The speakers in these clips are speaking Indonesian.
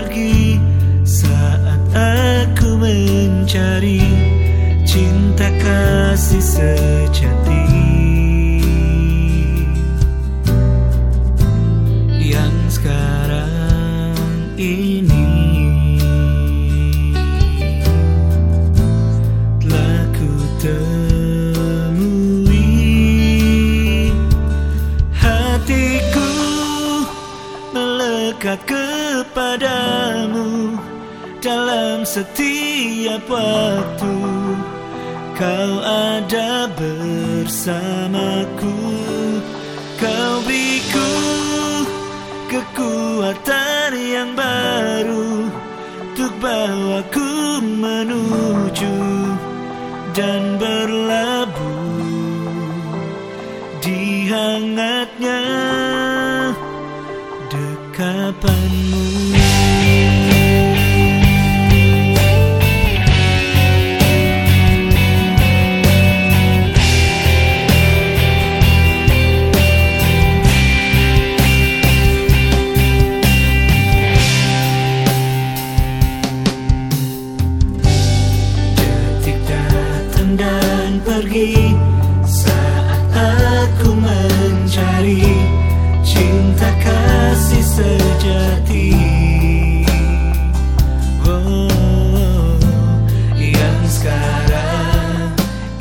pergi saat aku mencari cinta kasih sejati. Yang sekarang ini telah ku temui hatiku melekat ke kepadamu Dalam setiap waktu. Kau ada bersamaku. Kau beriku kekuatan yang baru Untuk bawaku menuju Dan berlabuh Di hangatnya dekapanmu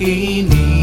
Oh, yang sekarang ini